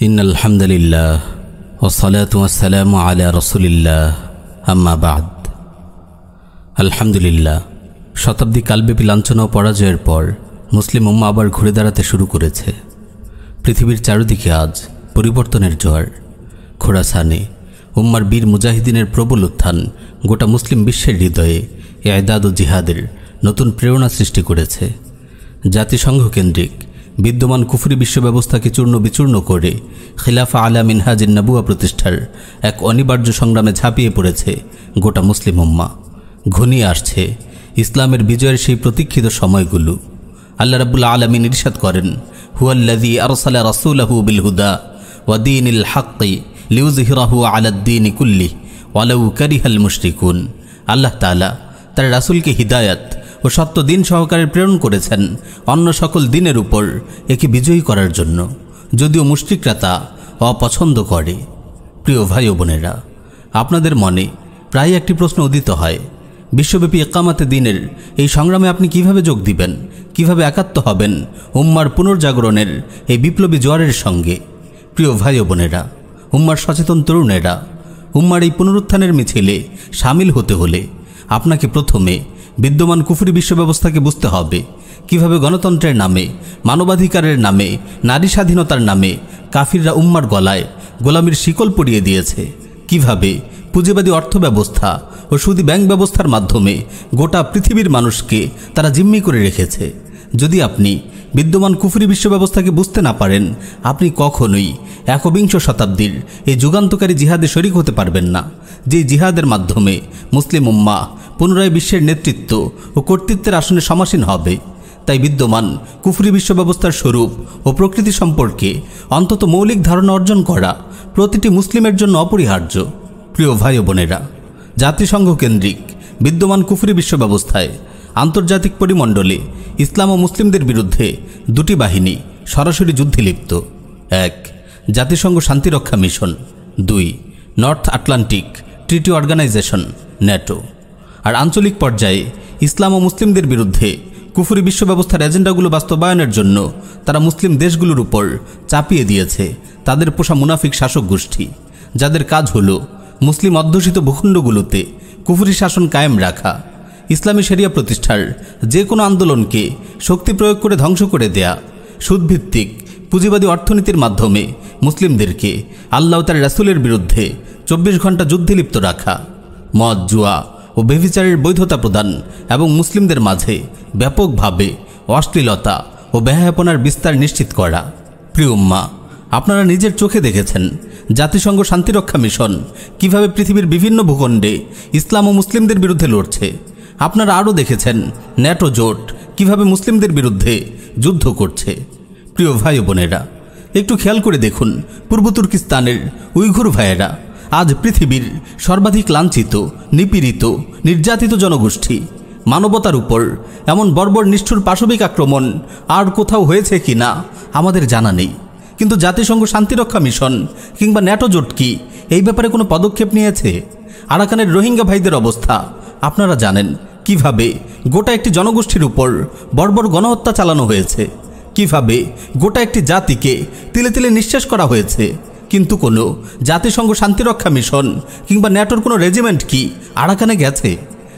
In আলহামদুলিল্লাহ ওসালাতাম আলা রসুলিল্লাহ। আম্মাবাদ আলহামদুলিল্লাহ, শতাব্দী কালব্যাপী লাঞ্ছনা ও পরাজয়ের পর মুসলিম উম্মা আবার ঘুরে দাঁড়াতে শুরু করেছে। পৃথিবীর চারিদিকে আজ পরিবর্তনের জোয়ার খোরাসানে উম্মার বীর মুজাহিদিনের প্রবল উত্থান গোটা মুসলিম বিশ্বের হৃদয়ে এদাদ ও জিহাদের নতুন প্রেরণা সৃষ্টি করেছে। জাতিসংঘ কেন্দ্রিক বিদ্যমান কুফরি বিশ্ব ব্যবস্থাকে চূর্ণ বিচূর্ণ করে খিলাফা আলা মিনহাজিন নাবুয়া প্রতিষ্ঠার এক অনিবার্য সংগ্রামে ঝাঁপিয়ে পড়েছে গোটা মুসলিম উম্মা। ঘনিয়ে আসছে ইসলামের বিজয়ের সেই প্রতীক্ষিত সময়গুলো। আল্লাহ রাবুল্লা আলমিন ইরশাদ করেন হুয়াল্লাদি আরসালা রাসুলাহু বিল হুদা ওয়াদিন ইল হাক্কি লিউজহিরাহু আলাদ্দিন কুল্লি ওয়ালাউ কারিহাল মুশরিকুন। আল্লাহ তালা তার রাসুলকে হিদায়াত ও সত্য দিন সহকারে প্রেরণ করেছেন অন্য সকল দিনের উপর একে বিজয়ী করার জন্য। যদিও মুষ্টিকরা তা অপছন্দ করে। প্রিয় ভাই ও বোনেরা, আপনাদের মনে প্রায় একটি প্রশ্ন উদিত হয়, বিশ্বব্যাপী একামাতে দিনের এই সংগ্রামে আপনি কীভাবে যোগ দিবেন, কীভাবে একাত্ম হবেন উম্মার পুনর্জাগরণের এই বিপ্লবী জোয়ারের সঙ্গে? প্রিয় ভাই ও বোনেরা, উম্মার সচেতন তরুণেরা, উম্মার এই পুনরুত্থানের মিছিলে সামিল হতে হলে আপনাকে প্রথমে বিদ্যমান কুফরি বিশ্ব ব্যবস্থাকে বুঝতে হবে। কীভাবে গণতন্ত্রের নামে, মানবাধিকারের নামে, নারী স্বাধীনতার নামে কাফিররা উম্মার গলায় গোলামির শিকল পরিয়ে দিয়েছে। কীভাবে পুঁজিবাদী অর্থ ব্যবস্থা ও সুদী ব্যাংক ব্যবস্থার মাধ্যমে গোটা পৃথিবীর মানুষকে তারা জিম্মি করে রেখেছে। যদি আপনি বিদ্যমান কুফরি বিশ্ব ব্যবস্থাকে বুঝতে না পারেন, আপনি কখনোই একবিংশ শতাব্দীর এই যুগান্তকারী জিহাদে শরিক হতে পারবেন না, যে জিহাদের মাধ্যমে মুসলিম উম্মা পুনরায় বিশ্বের নেতৃত্ব ও কর্তৃত্বের আসনে সমাসীন হবে। তাই বিদ্যমান কুফরি বিশ্ব ব্যবস্থার স্বরূপ ও প্রকৃতি সম্পর্কে অন্তত মৌলিক ধারণা অর্জন করা প্রতিটি মুসলিমের জন্য অপরিহার্য। প্রিয় ভাই বোনেরা, জাতিসংঘ কেন্দ্রিক বিদ্যমান কুফরি বিশ্ব ব্যবস্থায় আন্তর্জাতিক পরিমণ্ডলে ইসলাম ও মুসলিমদের বিরুদ্ধে দুটি বাহিনী সরাসরি যুদ্ধে লিপ্ত। এক, জাতিসংঘ শান্তিরক্ষা মিশন। দুই, North Atlantic Treaty Organization, NATO. আর আঞ্চলিক পর্যায়ে ইসলাম ও মুসলিমদের বিরুদ্ধে কুফুরি বিশ্ব ব্যবস্থার এজেন্ডাগুলো বাস্তবায়নের জন্য তারা মুসলিম দেশগুলোর উপর চাপিয়ে দিয়েছে তাদের পোষা মুনাফিক শাসক গোষ্ঠী। যাদের কাজ হলো মুসলিম অধ্যুষিত ভূখণ্ডগুলোতে কুফুরি শাসন কায়েম রাখা। ইসলামী শরিয়া প্রতিষ্ঠার যে কোনো আন্দোলনকে শক্তি প্রয়োগ করে ধ্বংস করে দেয়া সুদভিত্তিক পুঁজিবাদী অর্থনীতির মাধ্যমে মুসলিমদেরকে আল্লাহ তার রাসুলের বিরুদ্ধে চব্বিশ ঘণ্টা যুদ্ধে লিপ্ত রাখা। মদ, জুয়া ও বেভিচারের বৈধতা প্রদান এবং মুসলিমদের মাঝে ব্যাপকভাবে অশ্লীলতা ও ব্যয়াপনার বিস্তার নিশ্চিত করা। প্রিয় উম্মা, আপনারা নিজের চোখে দেখেছেন জাতিসংঘ শান্তিরক্ষা মিশন কীভাবে পৃথিবীর বিভিন্ন ভূখণ্ডে ইসলাম ও মুসলিমদের বিরুদ্ধে লড়ছে? আপনারা আরও দেখেছেন ন্যাটো জোট কীভাবে মুসলিমদের বিরুদ্ধে যুদ্ধ করছে। প্রিয় ভাই বোনেরা, একটু খেয়াল করে দেখুন পূর্ব তুর্কিস্তানের উইঘুর ভাইয়েরা আজ পৃথিবীর সর্বাধিক লাঞ্ছিত, নিপীড়িত, নির্যাতিত জনগোষ্ঠী। মানবতার উপর এমন বর্বর নিষ্ঠুর পাশবিক আক্রমণ আর কোথাও হয়েছে কি না, আমাদের জানা নেই। কিন্তু জাতিসংঘ শান্তিরক্ষা মিশন কিংবা ন্যাটো জোট কি এই ব্যাপারে কোনো পদক্ষেপ নিয়েছে? আরাকানের রোহিঙ্গা ভাইদের অবস্থা, আপনারা জানেন, কীভাবে গোটা একটি জনগোষ্ঠীর উপর বর্বর গণহত্যা চালানো হয়েছে, কীভাবে গোটা একটি জাতিকে তিলে তিলে নিঃশেষ করা হয়েছে কিন্তু কোনো জাতিসংঘ শান্তিরক্ষা মিশন কিংবা ন্যাটোর কোনো রেজিমেন্ট কি আরাকানে গেছে?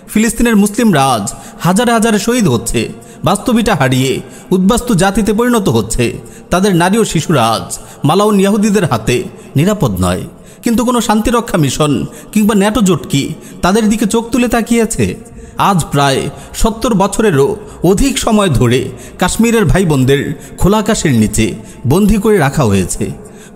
ফিলিস্তিনের মুসলিম রাজ হাজারে হাজারে শহীদ হচ্ছে, বাস্তবিটা হারিয়ে উদ্বাস্তু জাতিতে পরিণত হচ্ছে। তাদের নারী ও শিশুরা আজ মালাউন ইয়াহুদিদের হাতে নিরাপদ নয়। কিন্তু কোনো শান্তিরক্ষা মিশন কিংবা ন্যাটো জোট কি তাদের দিকে চোখ তুলে তাকিয়েছে? আজ প্রায় সত্তর বছরেরও অধিক সময় ধরে কাশ্মীরের ভাই বোনদের খোলা আকাশের নিচে বন্দি করে রাখা হয়েছে।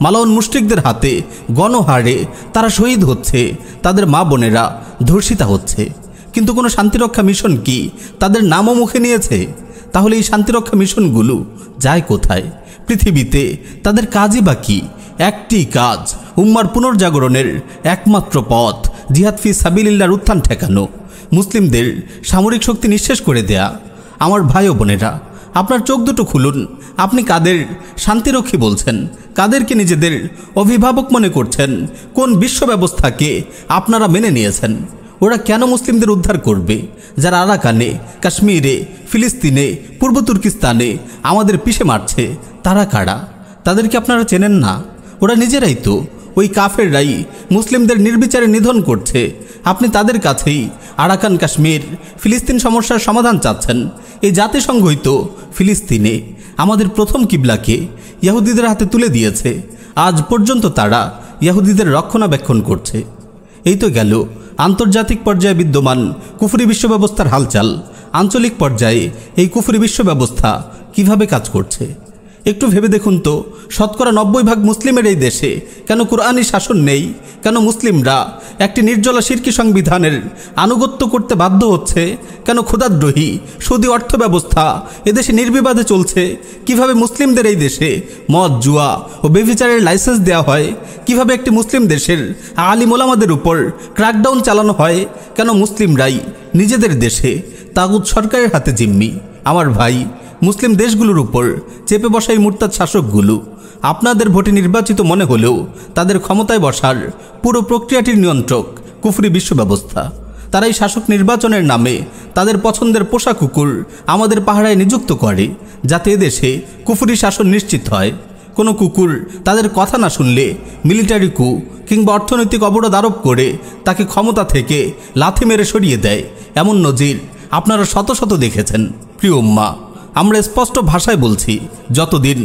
মালাউন মুষ্টিকদের হাতে গণহারে তারা শহীদ হচ্ছে, তাদের মা বোনেরা ধর্ষিতা হচ্ছে। কিন্তু কোনো শান্তিরক্ষা মিশন কি তাদের নামও মুখে নিয়েছে? তাহলে এই শান্তিরক্ষা মিশনগুলো যায় কোথায়? পৃথিবীতে তাদের কাজই বা কি? একটি কাজ, উম্মার পুনর্জাগরণের একমাত্র পথ, জিহাদ ফি সাবিলিল্লার উত্থান ঠেকানো। মুসলিমদের সামরিক শক্তি নিঃশেষ করে দেয়া। আমার ভাই ও বোনেরা আপনার চোখ দুটো খুলুন। আপনি কাদের শান্তিরক্ষী বলছেন? কাদেরকে নিজেদের অভিভাবক মনে করছেন? কোন বিশ্ব ব্যবস্থাকে আপনারা মেনে নিয়েছেন? ওরা কেন মুসলিমদের উদ্ধার করবে? যারা আরাকানে, কাশ্মীরে, ফিলিস্তিনে, পূর্ব তুর্কিস্তানে আমাদের পিষে মারছে, তারা কারা? তাদেরকে আপনারা চেনেন না? ওরা নিজেরাই তো ওই কাফেররাই মুসলিমদের নির্বিচারে নিধন করছে। আপনি তাদের কাছেই আরাকান, কাশ্মীর, ফিলিস্তিন সমস্যার সমাধান চাচ্ছেন। এই জাতিসংঘই তো ফিলিস্তিনে আমাদের প্রথম কিবলাকে ইয়াহুদিদের হাতে তুলে দিয়েছে। আজ পর্যন্ত তারা ইয়াহুদিদের রক্ষণাবেক্ষণ করছে। এই তো গেল আন্তর্জাতিক পর্যায়ে বিদ্যমান কুফরি বিশ্ব ব্যবস্থার হালচাল। আঞ্চলিক পর্যায়ে এই কুফরি বিশ্ব ব্যবস্থা কীভাবে কাজ করছে? একটু ভেবে দেখুন তো, শতকরা নব্বই ভাগ মুসলিমের এই দেশে কেন কোরআনি শাসন নেই, কেন মুসলিমরা একটি নির্জলা শিরকি সংবিধানের আনুগত্য করতে বাধ্য হচ্ছে, কেন ক্ষুদাদ্রোহী সুদী অর্থ ব্যবস্থা এদেশে নির্বিবাদে চলছে, কীভাবে মুসলিমদের এই দেশে মদ, জুয়া ও বেভিচারের লাইসেন্স দেওয়া হয়, কীভাবে একটি মুসলিম দেশের আলিম মোলামাদের উপর ক্র্যাকডাউন চালানো হয়, কেন মুসলিমরাই নিজেদের দেশে তাগুদ সরকারের হাতে জিম্মি। আমার ভাই মুসলিম দেশগুলোর উপর চেপে বসা এই মুরতাদ শাসকগুলো আপনাদের ভোটে নির্বাচিত মনে হলেও তাদের ক্ষমতায় বসার পুরো প্রক্রিয়াটির নিয়ন্ত্রক কুফরি বিশ্ব ব্যবস্থা তারা এই শাসক নির্বাচনের নামে তাদের পছন্দের পোষা কুকুর আমাদের পাহাড়ায় নিযুক্ত করে, যাতে এদেশে কুফরি শাসন নিশ্চিত হয়। কোনো কুকুর তাদের কথা না শুনলে মিলিটারি কু কিংবা অর্থনৈতিক অবরোধ আরোপ করে তাকে ক্ষমতা থেকে লাথি মেরে সরিয়ে দেয়, এমন নজির আপনারা শত শত দেখেছেন। প্রিয় উম্মা আমরা স্পষ্ট ভাষায় বলছি, যতদিন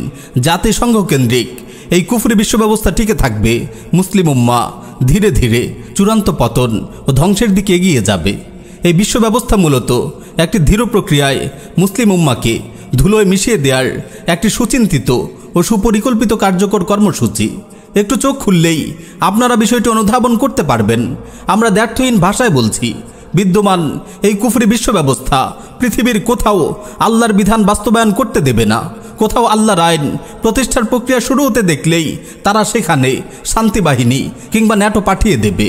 জাতিসংঘ কেন্দ্রিক, এই কুফরি বিশ্ব ব্যবস্থা টিকে থাকবে, মুসলিম উম্মা ধীরে ধীরে চূড়ান্ত পতন ও ধ্বংসের দিকে এগিয়ে যাবে। এই বিশ্ব ব্যবস্থা মূলত একটি ধীর প্রক্রিয়ায় মুসলিম উম্মাকে ধুলোয় মিশিয়ে দেওয়ার একটি সুচিন্তিত ও সুপরিকল্পিত কার্যকর কর্মসূচি। একটু চোখ খুললেই আপনারা বিষয়টি অনুধাবন করতে পারবেন। আমরা দ্ব্যর্থহীন ভাষায় বলছি, বিদ্যমান এই কুফরি বিশ্ব ব্যবস্থা পৃথিবীর কোথাও আল্লাহর বিধান বাস্তবায়ন করতে দেবে না। কোথাও আল্লাহর আইন প্রতিষ্ঠার প্রক্রিয়া শুরু হতে দেখলেই তারা সেখানে শান্তি বাহিনী কিংবা ন্যাটো পাঠিয়ে দেবে।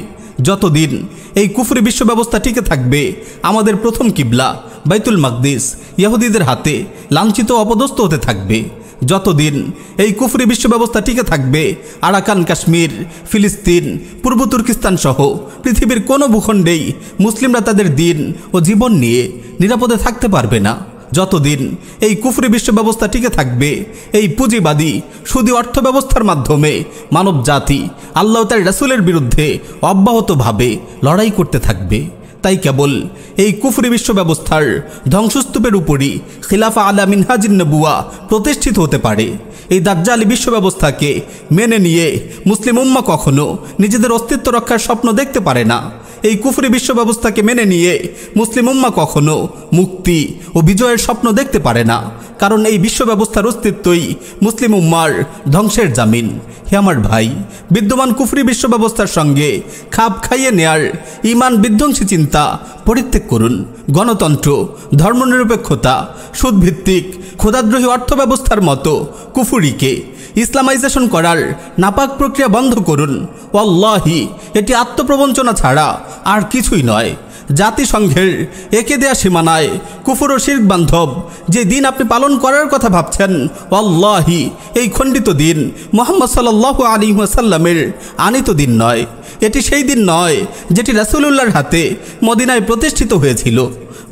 যতদিন এই কুফরি বিশ্ব ব্যবস্থা টিকে থাকবে, আমাদের প্রথম কিবলা, বাইতুল মাকদিস, ইহুদিদের হাতে লাঞ্ছিত অপদস্থ হতে থাকবে। যতদিন এই কুফরি বিশ্ব ব্যবস্থা টিকে থাকবে, আরাকান, কাশ্মীর, ফিলিস্তিন, পূর্ব তুর্কিস্তান সহ পৃথিবীর কোনো ভূখণ্ডেই মুসলিমরা তাদের দিন ও জীবন নিয়ে নিরাপদে থাকতে পারবে না। যতদিন এই কুফরি বিশ্ব ব্যবস্থা টিকে থাকবে, এই পুঁজিবাদী সুদী অর্থ ব্যবস্থার মাধ্যমে মানব জাতি আল্লাহ তার রাসুলের বিরুদ্ধে অব্যাহতভাবে লড়াই করতে থাকবে। তাই কেবল এই কুফরি বিশ্ব ব্যবস্থার ধ্বংসস্তূপের উপরই খিলাফা আলা মিনহাজিন নবুয়া প্রতিষ্ঠিত হতে পারে। এই দাজ্জালি বিশ্ব ব্যবস্থাকে মেনে নিয়ে মুসলিম উম্মা কখনো নিজেদের অস্তিত্ব রক্ষার স্বপ্ন দেখতে পারে না। এই কুফরি বিশ্ব ব্যবস্থাকে মেনে নিয়ে মুসলিম উম্মা কখনো মুক্তি ও বিজয়ের স্বপ্ন দেখতে পারে না। কারণ এই বিশ্ব ব্যবস্থার অস্তিত্বই মুসলিম উম্মার ধ্বংসের জামিন। হে আমার ভাই, বিদ্যমান কুফরি বিশ্ব ব্যবস্থার সঙ্গে খাপ খাইয়ে নেয়ার ইমান বিধ্বংসী চিন্তা পরিত্যাগ করুন। গণতন্ত্র, ধর্মনিরপেক্ষতা, সুদভিত্তিক ক্ষুদাদ্রোহী অর্থ ব্যবস্থার মতো কুফুরিকে ইসলামাইজেশন করার নাপাক প্রক্রিয়া বন্ধ করুন। অল্লাহি এটি আত্মপ্রবঞ্চনা ছাড়া আর কিছুই নয়। জাতিসংঘের একে দেয়া সীমানায় কুফুর ও শির্ক বান্ধব যে দিন আপনি পালন করার কথা ভাবছেন অল্লাহি এই খণ্ডিত দিন মোহাম্মদ সাল্লাহ আলী ওয়াসাল্লামের আনিত দিন নয়। এটি সেই দিন নয় যেটি রাসুলুল্লাহর হাতে মদিনায় প্রতিষ্ঠিত হয়েছিল।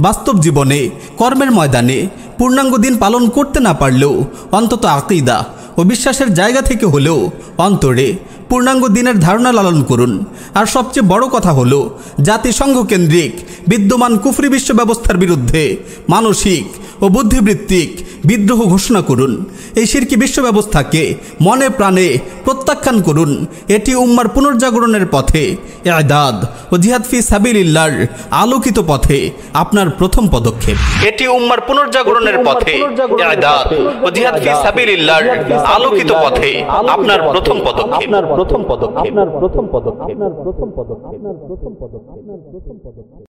বাস্তব জীবনে, কর্মের ময়দানে পূর্ণাঙ্গ দিন পালন করতে না পারলেও অন্তত আকিদা ও বিশ্বাসের জায়গা থেকে হলেও অন্তরে পূর্ণাঙ্গ দিনের ধারণা লালন করুন। আর সবচেয়ে বড় কথা হল, জাতিসংঘ কেন্দ্রিক বিদ্যমান কুফরি বিশ্ব ব্যবস্থার বিরুদ্ধে মানসিক ও বুদ্ধিবৃত্তিক বিদ্রোহ ঘোষণা করুন। এই শিরকি বিশ্ব ব্যবস্থাকে মনে প্রাণে প্রত্যাখ্যান করুন। এটি উম্মার পুনর্জাগরণের পথে এদাদ ও জিহাদ ফি সাবিলিল্লার আলোকিত পথে আপনার প্রথম পদক্ষেপ। এটি উম্মার পুনর্জাগরণের পথে এদাদ ও জিহাদ ফি সাবিলিল্লার আলোকিত পথে আপনার প্রথম পদক্ষেপ। আপনার প্রথম পদক্ষেপ। আপনার প্রথম পদক্ষেপ। আপনার প্রথম পদক্ষেপ। প্রথম পদক্ষেপ।